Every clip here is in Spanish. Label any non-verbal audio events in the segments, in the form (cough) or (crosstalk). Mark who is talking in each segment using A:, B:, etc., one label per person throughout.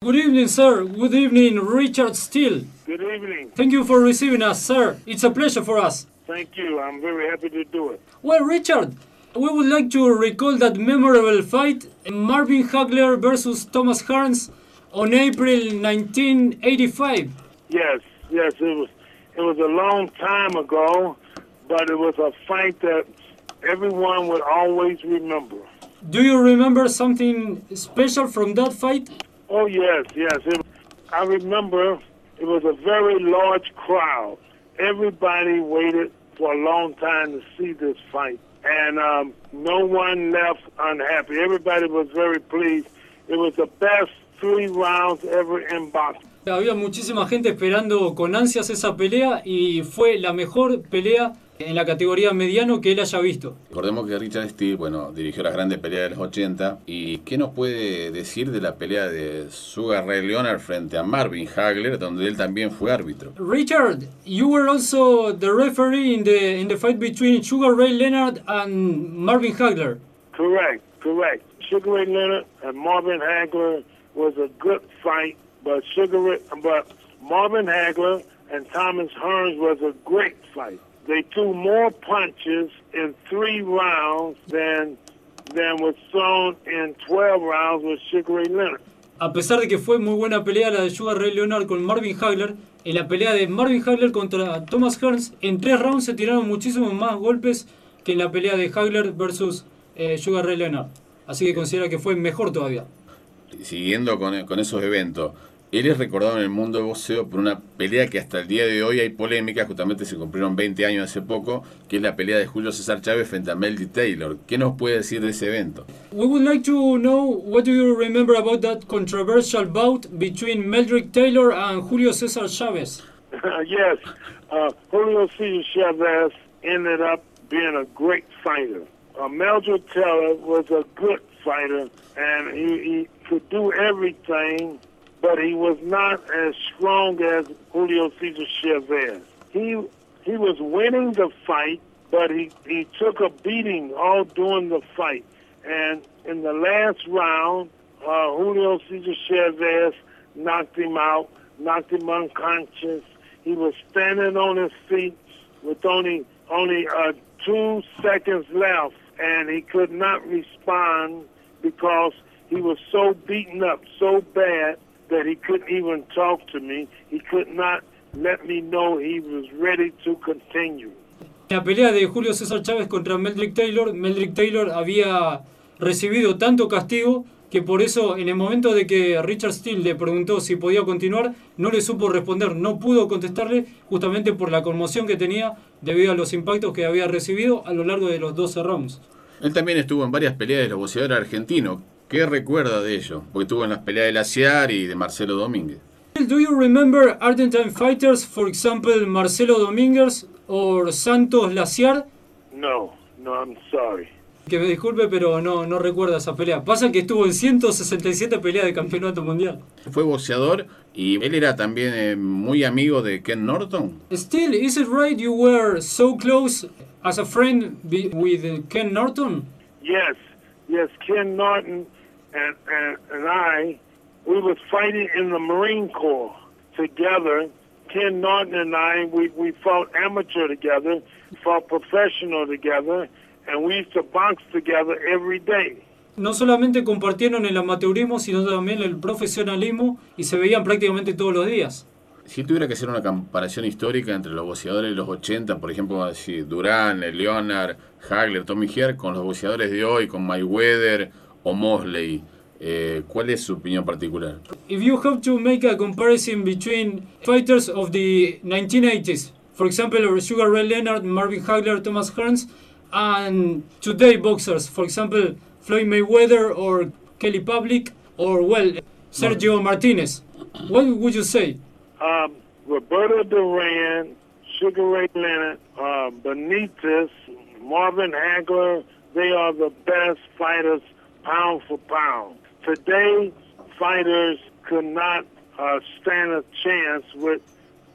A: Good evening, sir. Good evening, Richard Steele.
B: Good evening.
A: Thank you for receiving us, sir. It's a pleasure for us.
B: Thank you. I'm very happy to do it.
A: Well, Richard, we would like to recall that memorable fight Marvin Hagler versus Thomas Hearns on April 1985.
B: Yes, yes, it was it was a long time ago, but it was a fight that everyone would always remember.
A: Do you remember something special from that fight?
B: Oh yes, yes. It, I remember it was a very large crowd. Everybody waited for a long time to see this fight, and um, no one left unhappy. Everybody was very pleased. It was the best three rounds ever in boxing.
A: Había muchísima gente esperando con ansias esa pelea y fue la mejor pelea en la categoría mediano que él haya visto.
C: Recordemos que Richard Steele, bueno, dirigió las grandes peleas de los 80. ¿Y qué nos puede decir de la pelea de Sugar Ray Leonard frente a Marvin Hagler, donde él también fue árbitro?
A: Richard, you were also the referee in the in the fight between Sugar Ray Leonard and Marvin Hagler.
B: Correct, correct. Sugar Ray Leonard and Marvin Hagler was a good fight, but Sugar Ray, but Marvin Hagler and Thomas Hearns was a great fight. They threw more punches in three rounds than than was thrown in 12 rounds with Sugar Ray Leonard.
A: A pesar de que fue muy buena pelea la de Sugar Ray Leonard con Marvin Hagler, en la pelea de Marvin Hagler contra Thomas Hearns, en tres rounds se tiraron muchísimos más golpes que en la pelea de Hagler versus eh, Sugar Ray Leonard. Así que considera que fue mejor todavía.
C: Siguiendo con, con esos eventos, él es recordado en el mundo del boxeo por una pelea que hasta el día de hoy hay polémica, justamente se cumplieron 20 años hace poco, que es la pelea de Julio César Chávez frente a Melody Taylor. ¿Qué nos puede decir de ese evento?
A: We would like to know what do you remember about that controversial bout between Meldrick Taylor and Julio César Chávez? (laughs)
B: yes, uh, Julio Cesar Chavez ended up being a great fighter. Uh, Meldrick Taylor was a good fighter, and he, he could do everything, but he was not as strong as Julio Cesar Chavez. He he was winning the fight, but he, he took a beating all during the fight. And in the last round, uh, Julio Cesar Chavez knocked him out, knocked him unconscious. He was standing on his feet with only only uh, two seconds left, and he could not respond because he was so beaten up, so bad that he couldn't even talk to me. He could not let me know he was ready to continue.
A: En la pelea de Julio César Chávez contra Meldrick Taylor, Meldrick Taylor había recibido tanto castigo que por eso en el momento de que Richard Steele le preguntó si podía continuar, no le supo responder, no pudo contestarle justamente por la conmoción que tenía debido a los impactos que había recibido a lo largo de los 12 rounds.
C: Él también estuvo en varias peleas de los boxeadores argentinos. ¿Qué recuerda de ello? Porque estuvo en las peleas de la CIAR y de Marcelo Domínguez.
A: Do you remember Argentine fighters, for example, Marcelo Domínguez or Santos Laciar?
B: No, no, I'm sorry.
A: Que me disculpe, pero no, no recuerda esa pelea. Pasa que estuvo en 167 peleas de campeonato mundial.
C: Fue boxeador y él era también eh, muy amigo de Ken Norton.
A: Still, is it right you were so close as a friend with Ken Norton?
B: Yes, yes, Ken Norton and, and, and I, we was fighting in the Marine Corps together. Ken Norton and I, we, we fought amateur together, fought professional together, and we used to box together every day.
A: No solamente compartieron el amateurismo, sino también el profesionalismo y se veían prácticamente todos los días.
C: Si tuviera que hacer una comparación histórica entre los boxeadores de los 80, por ejemplo, así, Durán, Leonard, Hagler, Tommy Herr, con los boxeadores de hoy, con Mayweather o Mosley, eh, ¿cuál es su opinión particular?
A: If you have to make a comparison between fighters of the 1980s, for example, Sugar Ray Leonard, Marvin Hagler, Thomas Hearns, and today boxers, for example, Floyd Mayweather or Kelly Public, or well, Sergio Martinez, what would you say?
B: Um, Roberto Duran, Sugar Ray Leonard, uh, Benitez, Marvin Hagler, they are the best fighters pound for pound. Today, fighters could not uh, stand a chance with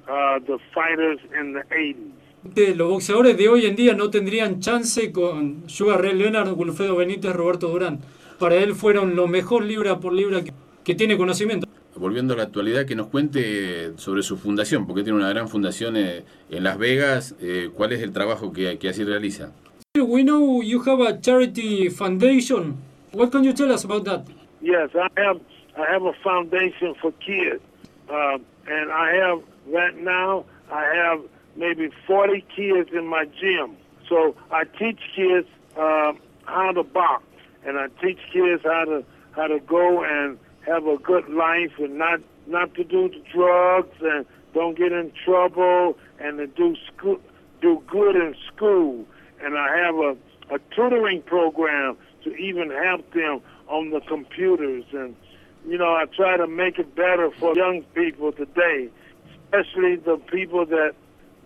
B: uh, the fighters in the 80s.
A: Que Los boxeadores de hoy en día no tendrían chance con Sugar Ray Leonard, Wilfredo Benítez, Roberto Durán. Para él fueron lo mejor libra por libra que, que tiene conocimiento.
C: volviendo a la actualidad, que nos cuente sobre su fundación, porque tiene una gran fundación eh, en Las Vegas. Eh, ¿Cuál es el trabajo que, que así realiza?
A: We know you have a charity foundation. What can you tell us about that?
B: Yes, I have. I have a foundation for kids, uh, and I have right now. I have maybe 40 kids in my gym. So I teach kids uh, how to box, and I teach kids how to how to go and have a good life, and not not to do the drugs, and don't get in trouble, and to do school, do good in school. And I have a, a tutoring program to even help them on the computers, and you know I try to make it better for young people today, especially the people that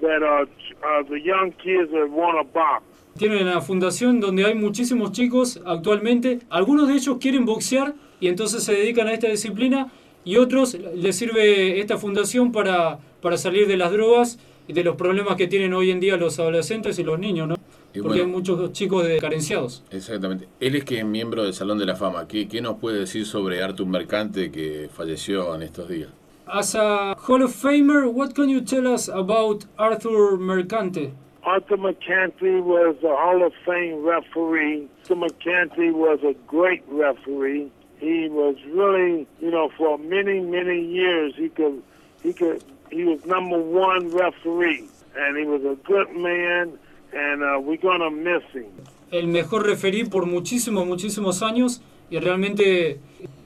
B: that are uh, the young kids that want to box.
A: Tienen una fundación donde hay muchísimos chicos actualmente. Algunos de ellos quieren boxear y entonces se dedican a esta disciplina y otros les sirve esta fundación para, para salir de las drogas y de los problemas que tienen hoy en día los adolescentes y los niños, ¿no?
C: Y
A: Porque
C: bueno.
A: hay muchos chicos de carenciados.
C: Exactamente. Él es que es miembro del Salón de la Fama. ¿Qué, qué nos puede decir sobre Artur Mercante que falleció en estos días?
A: As a Hall of Famer, what can you tell us about Arthur Mercante?
B: Arthur McCanty was a Hall of Fame referee. Arthur McCanty was a great referee. He was really, you know, for many, many years he could, he could, he was number one referee, and he was a good man, and uh, we're gonna miss him.
A: el mejor referí por muchísimos, muchísimos años y realmente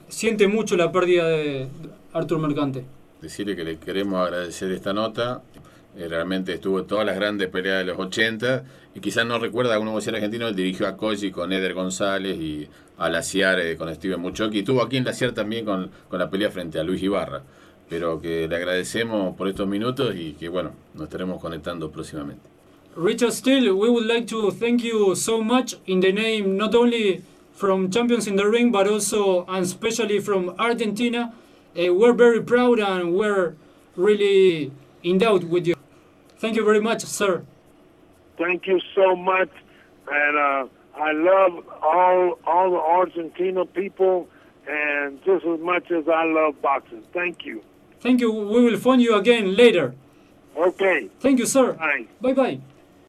A: siente mucho la pérdida de Arthur Mercante.
C: Decirle que le queremos agradecer esta nota. Eh, realmente estuvo en todas las grandes peleas de los 80 y quizás no recuerda a un boxeador argentino, él dirigió a Koji con Eder González y a Laciar eh, con Steven Muchoki. Estuvo aquí en Laciar también con, con la pelea frente a Luis Ibarra. Pero que le agradecemos por estos minutos y que bueno, nos estaremos conectando próximamente.
A: Richard Steele, we would like to thank you so much in the name not only from Champions in the Ring, but also and especially from Argentina. Uh, we're very proud and we're really in doubt with you. Thank you very much, sir.
B: Thank you so much, and uh, I love all all the Argentina people, and just as much as I love boxing. Thank you.
A: Thank you. We will phone you again later.
B: Okay.
A: Thank you, sir.
B: Bye.
A: Bye bye.